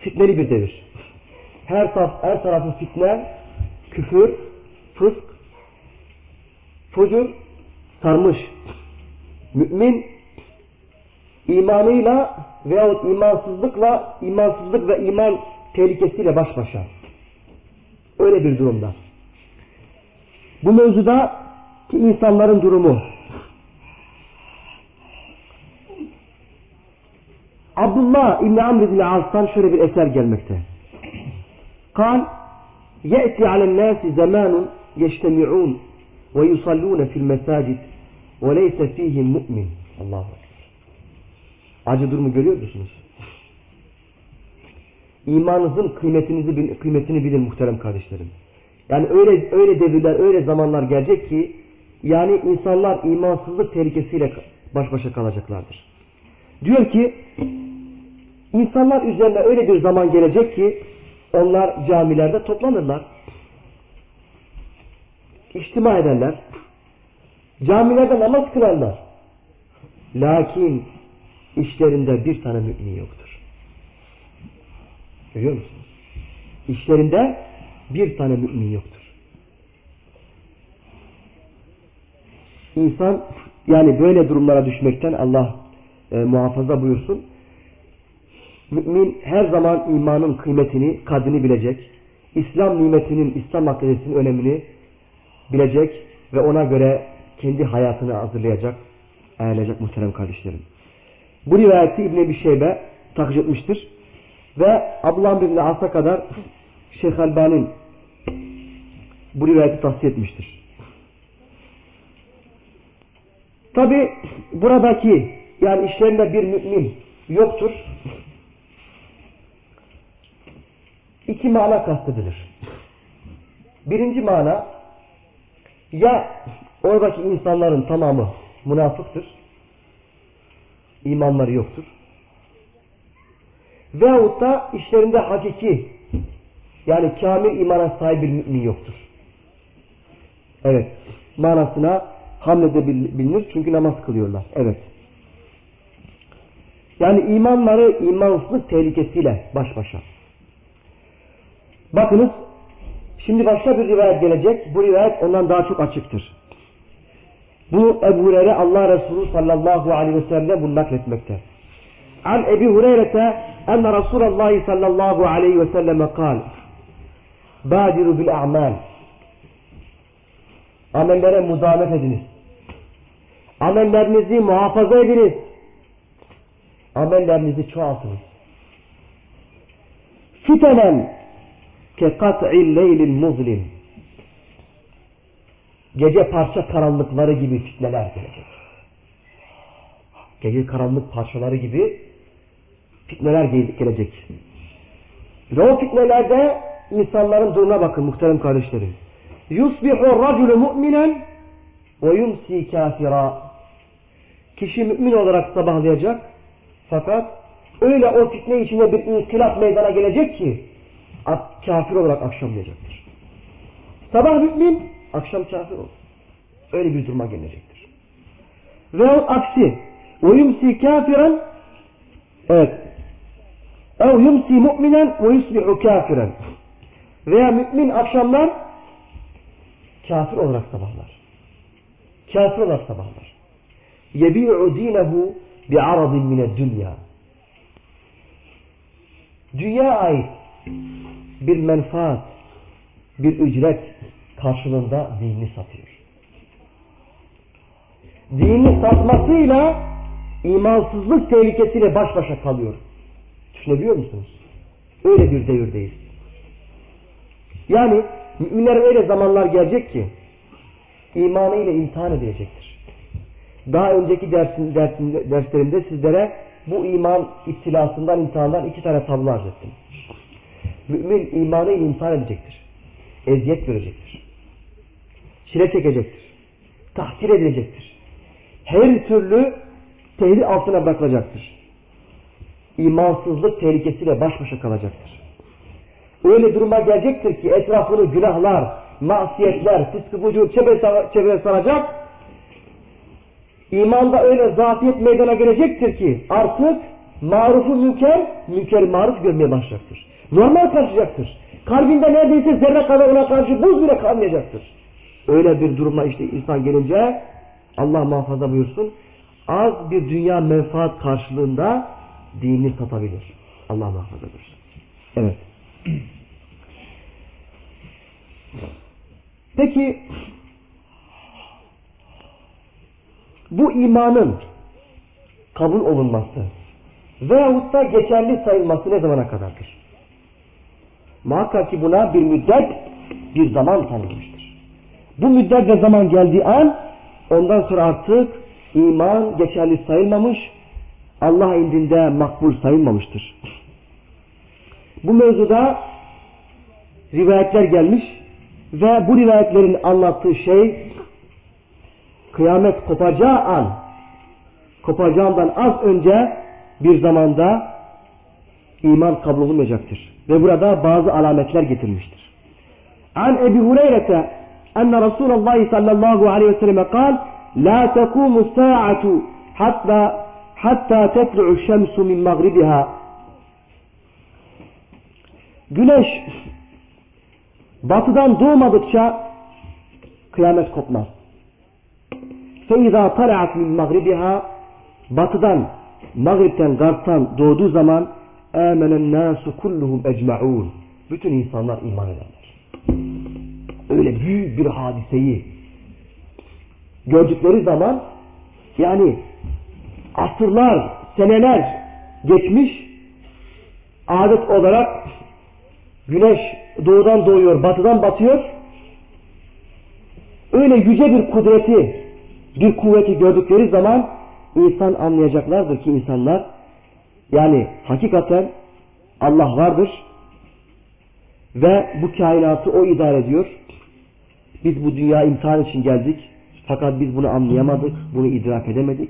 fitneli bir devir. Her, taraf, her tarafı fitne, küfür, fısk, fucur sarmış. Mümin imanıyla veyahut imansızlıkla, imansızlık ve iman tehlikesiyle baş başa. Öyle bir durumda. Bu mevzuda ki insanların durumu Abdullah İbni Amr İbni As'tan şöyle bir eser gelmekte. Kal يأتي على الناس زمان يجتمعون ويصلون في المساجد وليس فيهم مؤمن الله Acı durumu görüyor musunuz? İmanınızın kıymetinizi kıymetini bilin muhterem kardeşlerim. Yani öyle öyle devirler, öyle zamanlar gelecek ki yani insanlar imansızlık tehlikesiyle baş başa kalacaklardır. Diyor ki insanlar üzerine öyle bir zaman gelecek ki onlar camilerde toplanırlar. İçtima ederler. Camilerde namaz kılarlar. Lakin işlerinde bir tane mümin yoktur. Görüyor musunuz? İşlerinde bir tane mümin yoktur. İnsan yani böyle durumlara düşmekten Allah e, muhafaza buyursun. Mümin her zaman imanın kıymetini, kadrini bilecek. İslam nimetinin, İslam akidesinin önemini bilecek ve ona göre kendi hayatını hazırlayacak, ayarlayacak muhterem kardeşlerim. Bu rivayeti İbn-i Ebi Şeybe etmiştir. Ve Abdullah bin As'a kadar Şeyh Albani'nin bu rivayeti tavsiye etmiştir. Tabi buradaki yani işlerinde bir mümin yoktur. İki mana kastedilir. Birinci mana ya oradaki insanların tamamı münafıktır. İmanları yoktur. Veyahut da işlerinde hakiki yani kamil imana sahip bir mümin yoktur. Evet. Manasına hamledebilir çünkü namaz kılıyorlar. Evet. Yani imanları imansızlık tehlikesiyle baş başa. Bakınız şimdi başka bir rivayet gelecek. Bu rivayet ondan daha çok açıktır. Bu Ebu Hureyre Allah Resulü sallallahu aleyhi ve sellem bunu nakletmekte. An Ebi Hureyre'te enne Resulallah sallallahu aleyhi ve selleme kal Badiru bil a'mal Amellere mudamet ediniz. Amellerinizi muhafaza ediniz. Amellerinizi çoğaltınız. Fitenen ke kat'il leylil muzlim gece parça karanlıkları gibi fitneler gelecek. Gece karanlık parçaları gibi fitneler gelecek. Ve o fitnelerde insanların durumuna bakın muhterem kardeşlerim. Yusbihu raculu mu'minen ve yumsi kafira. Kişi mümin olarak sabahlayacak fakat öyle o fitne içinde bir inkılap meydana gelecek ki kafir olarak akşamlayacaktır. Sabah mümin, akşam kafir olur. Öyle bir duruma gelecektir. Veyahut aksi. Ve yumsi kafiren evet. Ev yumsi mu'minen ve yusbihu kafiren. Veya mümin akşamlar kafir olarak sabahlar. Kafir olarak sabahlar. Yebi'u dinehu bi'aradin mine dünya. Dünya ait bir menfaat, bir ücret karşılığında dinini satıyor. Dinini satmasıyla imansızlık tehlikesiyle baş başa kalıyor. Düşünebiliyor musunuz? Öyle bir devirdeyiz. Yani müminler öyle zamanlar gelecek ki imanı ile imtihan edilecektir. Daha önceki dersin, dersin, derslerimde sizlere bu iman iptilasından, imtihandan iki tane tablo arz ettim. Mümin imanı imtihan edecektir. Eziyet görecektir. Çile çekecektir. Tahkir edilecektir. Her türlü tehdit altına bırakılacaktır. İmansızlık tehlikesiyle baş başa kalacaktır. Öyle duruma gelecektir ki etrafını günahlar, masiyetler, fıskı fucur çevreye saracak. İmanda öyle zafiyet meydana gelecektir ki artık marufu münker, münker maruf görmeye başlayacaktır. Normal karşılayacaktır. Kalbinde neredeyse zerre kadar ona karşı buz bile kalmayacaktır. Öyle bir duruma işte insan gelince Allah muhafaza buyursun az bir dünya menfaat karşılığında dinini satabilir. Allah muhafaza buyursun. Evet. Peki bu imanın kabul olunması veyahut da geçerli sayılması ne zamana kadardır? Muhakkak ki buna bir müddet, bir zaman tanınmıştır. Bu müddet ve zaman geldiği an ondan sonra artık iman geçerli sayılmamış, Allah indinde makbul sayılmamıştır. Bu mevzuda rivayetler gelmiş ve bu rivayetlerin anlattığı şey kıyamet kopacağı an kopacağından az önce bir zamanda iman kabul olunmayacaktır. Ve burada bazı alametler getirmiştir. An Ebi Hureyre'te أن رسول الله صلى الله عليه وسلم قال لا تقوم الساعة حتى حتى تطلع الشمس من مغربها Güneş batıdan doğmadıkça قيامة kopmaz. فَإِذَا طَلَعَتْ مِنْ مَغْرِبِهَا Batıdan, مغربا Garp'tan دودو زمان اَمَنَ النَّاسُ كُلُّهُمْ أَجْمَعُونَ Bütün insanlar iman. Öyle büyük bir hadiseyi gördükleri zaman yani asırlar, seneler geçmiş adet olarak güneş doğudan doğuyor, batıdan batıyor. Öyle yüce bir kudreti, bir kuvveti gördükleri zaman insan anlayacaklardır ki insanlar yani hakikaten Allah vardır ve bu kainatı o idare ediyor. Biz bu dünya imtihan için geldik. Fakat biz bunu anlayamadık, bunu idrak edemedik.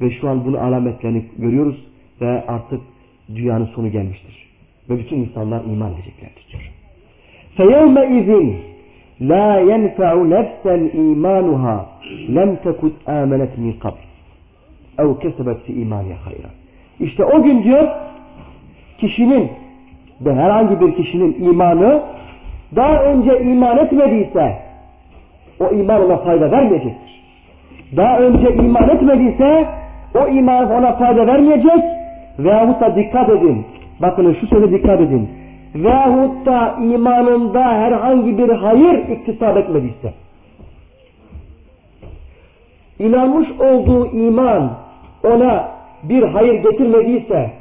Ve şu an bunu alametlerini görüyoruz ve artık dünyanın sonu gelmiştir. Ve bütün insanlar iman edeceklerdir diyor. فَيَوْمَ la yenfe'u nefsen imanuha lem tekut amenet min kabl ev kesebet fi imaniye hayra. İşte o gün diyor kişinin ve herhangi bir kişinin imanı daha önce iman etmediyse o iman ona fayda vermeyecektir. Daha önce iman etmediyse o iman ona fayda vermeyecek veyahut da dikkat edin. Bakın şu söze dikkat edin. Veyahut da imanında herhangi bir hayır iktisap etmediyse inanmış olduğu iman ona bir hayır getirmediyse,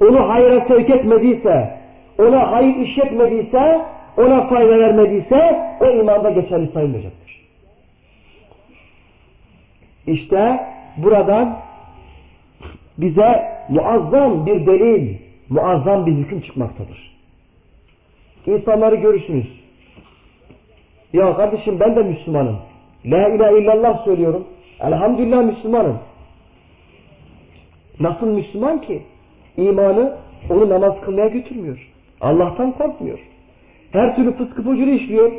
onu hayra sevk etmediyse, ona hayır işletmediyse, ona fayda vermediyse o imanda geçerli sayılmayacaktır. İşte buradan bize muazzam bir delil, muazzam bir hüküm çıkmaktadır. İnsanları görürsünüz. Ya kardeşim ben de Müslümanım. La ilahe illallah söylüyorum. Elhamdülillah Müslümanım. Nasıl Müslüman ki? imanı onu namaz kılmaya götürmüyor. Allah'tan korkmuyor. Her türlü fıskı fucuru işliyor.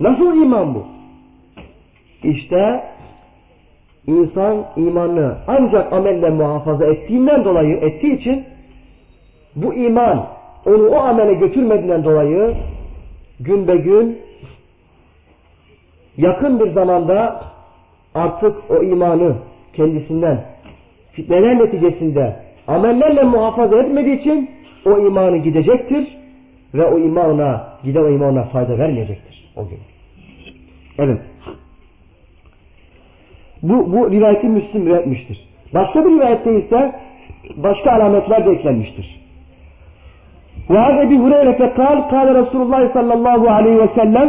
Nasıl iman bu? İşte insan imanını ancak amelle muhafaza ettiğinden dolayı ettiği için bu iman onu o amele götürmediğinden dolayı gün be gün yakın bir zamanda artık o imanı kendisinden fitneler neticesinde amellerle muhafaza etmediği için o imanı gidecektir ve o imana giden o imana fayda vermeyecektir o gün. Evet. Bu, bu rivayeti Müslim üretmiştir. Başka bir rivayette ise başka alametler de eklenmiştir. وعن أبي هريرة قال قال رسول الله صلى الله عليه وسلم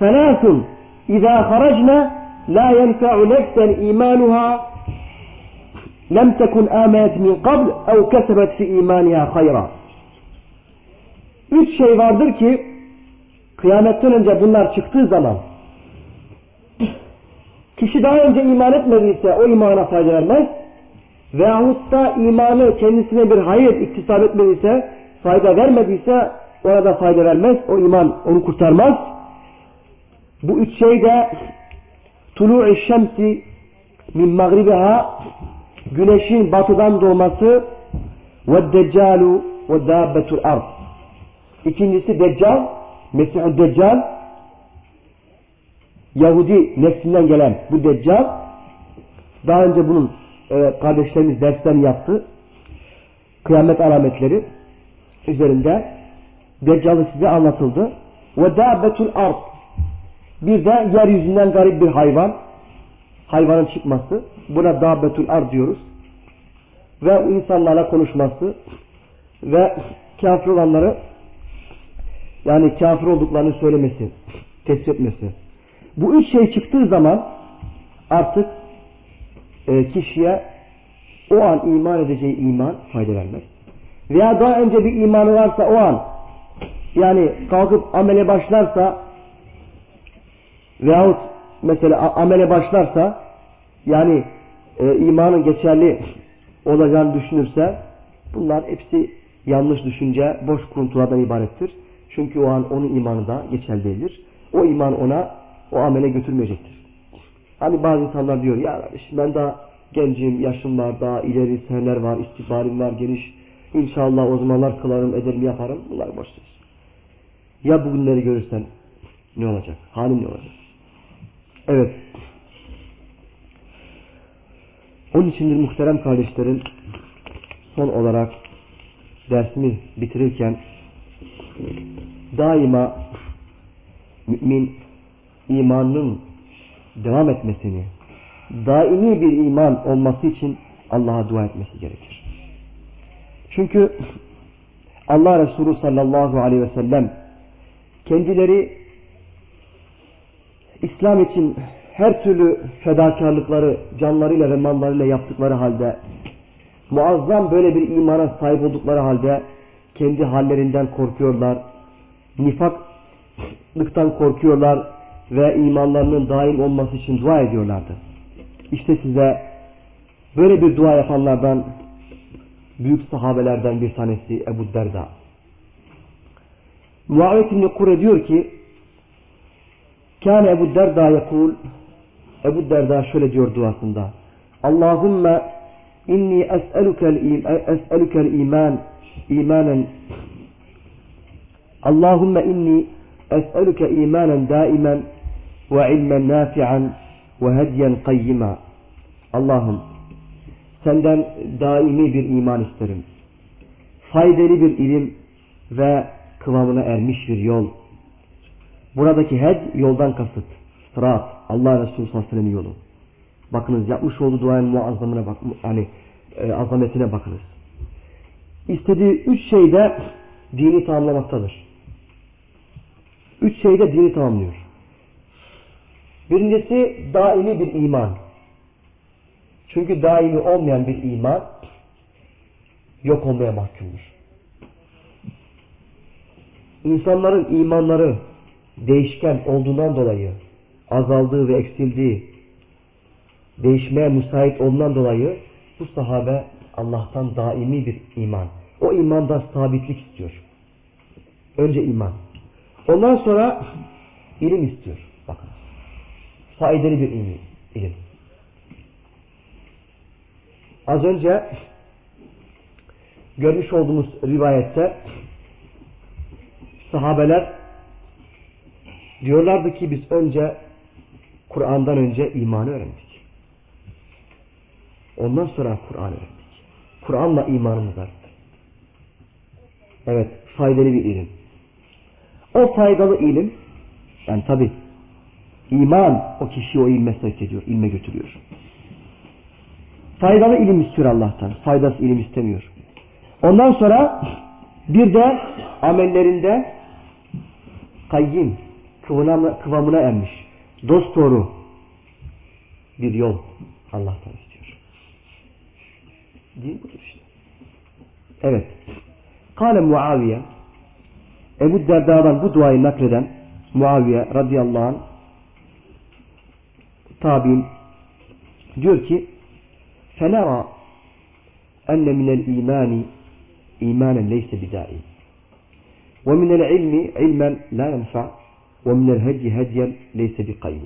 ثلاث إذا خرجنا لا ينفع نفسا إيمانها لم تكن آمنت من قبل أو كسبت في إيمانها خيرا Üç şey vardır ki kıyametten önce bunlar çıktığı zaman kişi daha önce iman etmediyse o imana fayda vermez veyahut da imanı kendisine bir hayır iktisap etmediyse fayda vermediyse ona da fayda vermez. O iman onu kurtarmaz. Bu üç şey de tulu'u şemsi min magribiha güneşin batıdan doğması ve deccalu ve dabbetul ard. İkincisi deccal, Mesih-i Deccal Yahudi nefsinden gelen bu deccal daha önce bunun e, kardeşlerimiz derslerini yaptı. Kıyamet alametleri üzerinde Deccal'ı size anlatıldı. Ve dâbetul ard bir de yeryüzünden garip bir hayvan hayvanın çıkması. Buna dâbetul ard diyoruz. Ve insanlarla konuşması ve kafir olanları yani kafir olduklarını söylemesi, tespit etmesi. Bu üç şey çıktığı zaman artık e, kişiye o an iman edeceği iman fayda vermez. Veya daha önce bir imanı varsa o an yani kalkıp amele başlarsa veyahut mesela amele başlarsa yani e, imanın geçerli olacağını düşünürse bunlar hepsi yanlış düşünce, boş kuruntulardan ibarettir. Çünkü o an onun imanı da geçerli değildir. O iman ona o amele götürmeyecektir. Hani bazı insanlar diyor ya ben daha gencim, yaşım var, daha ileri seneler var, istihbarim var, geniş. İnşallah o zamanlar kılarım, ederim, yaparım. Bunlar boş söz. Ya bugünleri görürsen ne olacak? Halin ne olacak? Evet. Onun içindir muhterem kardeşlerim son olarak dersimi bitirirken daima mümin imanın devam etmesini, daimi bir iman olması için Allah'a dua etmesi gerekir. Çünkü Allah Resulü sallallahu aleyhi ve sellem kendileri İslam için her türlü fedakarlıkları canlarıyla ve mallarıyla yaptıkları halde muazzam böyle bir imana sahip oldukları halde kendi hallerinden korkuyorlar. Nifaklıktan korkuyorlar ve imanlarının daim olması için dua ediyorlardı. İşte size böyle bir dua yapanlardan büyük sahabelerden bir tanesi Ebu Derda. Muaviye İbni Kure diyor ki Kâne Ebu Derda yakul Ebu Derda şöyle diyor duasında Allahümme inni es'elukel iman imanen Allahümme inni es'eluke imanen daimen ve ilmen nafi'an ve hediyen Allah'ım senden daimi bir iman isterim. Faydalı bir ilim ve kıvamına ermiş bir yol. Buradaki hed yoldan kasıt. Sırat. Allah Resulü sallallahu aleyhi yolu. Bakınız yapmış olduğu duanın muazzamına bak, hani e, azametine bakınız. İstediği üç şeyde dini tamamlamaktadır. Üç şeyde dini tamamlıyor. Birincisi daimi bir iman. Çünkü daimi olmayan bir iman yok olmaya mahkumdur. İnsanların imanları değişken olduğundan dolayı azaldığı ve eksildiği değişmeye müsait olduğundan dolayı bu sahabe Allah'tan daimi bir iman. O imandan sabitlik istiyor. Önce iman. Ondan sonra ilim istiyor. Bakın. Faydalı bir ilim. Az önce görmüş olduğumuz rivayette sahabeler diyorlardı ki biz önce Kur'an'dan önce imanı öğrendik. Ondan sonra Kur'an öğrendik. Kur'an'la imanımız arttı. Evet, faydalı bir ilim. O faydalı ilim, yani tabi iman o kişiyi o ilme sevk ediyor, ilme götürüyor. Faydalı ilim istiyor Allah'tan, faydasız ilim istemiyor. Ondan sonra bir de amellerinde kayyim, kıvamına, kıvamına ermiş, dost doğru bir yol Allah'tan istiyor. Din budur işte. Evet. Kale Muaviye Ebu Derda'dan bu duayı nakleden Muaviye radıyallahu anh tabi'in diyor ki فَنَرَى أَنَّ مِنَ الْا۪يمَانِ اِيمَانًا لَيْسَ بِدَائِي وَمِنَ الْعِلْمِ عِلْمًا لَا يَنْفَعُ وَمِنَ الْهَدْيِ هَدْيًا لَيْسَ بِقَيْمٍ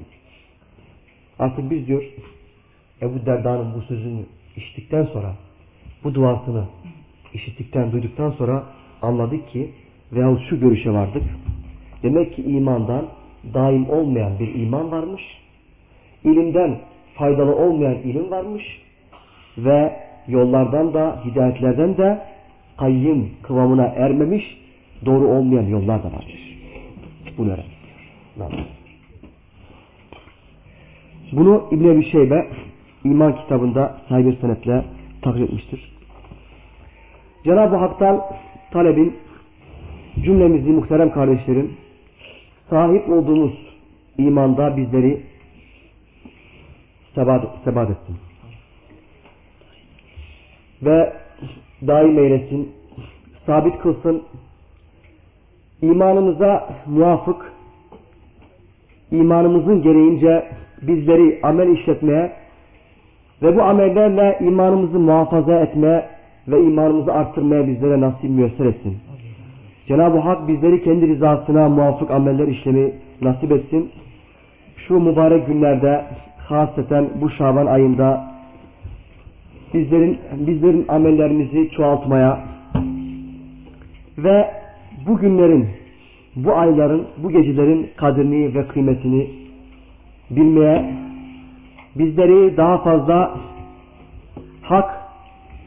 Artık biz diyor Ebu Derda'nın bu sözünü işittikten sonra bu duasını işittikten, duyduktan sonra anladık ki veyahut şu görüşe vardık. Demek ki imandan daim olmayan bir iman varmış. İlimden faydalı olmayan ilim varmış. Ve yollardan da, hidayetlerden de kayyım kıvamına ermemiş, doğru olmayan yollar da varmış. Bunu öğrendik. Bunu İbn Ebi Şeybe iman kitabında sahibi senetle takdir etmiştir. Cenab-ı Hak'tan talebin cümlemizi muhterem kardeşlerim sahip olduğumuz imanda bizleri sebat, sebat etsin. Ve daim eylesin, sabit kılsın, imanımıza muvafık, imanımızın gereğince bizleri amel işletmeye ve bu amellerle imanımızı muhafaza etmeye ve imanımızı arttırmaya bizlere nasip müyesser etsin. Cenab-ı Hak bizleri kendi rızasına muvafık ameller işlemeyi nasip etsin. Şu mübarek günlerde hasreten bu Şaban ayında bizlerin bizlerin amellerimizi çoğaltmaya ve bu günlerin, bu ayların, bu gecelerin kadrini ve kıymetini bilmeye, bizleri daha fazla hak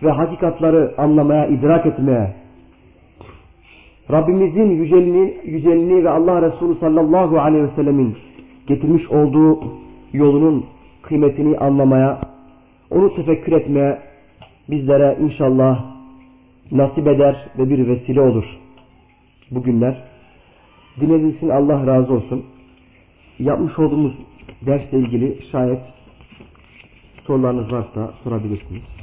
ve hakikatları anlamaya, idrak etmeye, Rabbimizin yücelini, yücelini ve Allah Resulü sallallahu aleyhi ve sellemin getirmiş olduğu yolunun kıymetini anlamaya, onu tefekkür etmeye bizlere inşallah nasip eder ve bir vesile olur. Bugünler dinlediğiniz Allah razı olsun. Yapmış olduğumuz dersle ilgili şayet sorularınız varsa sorabilirsiniz.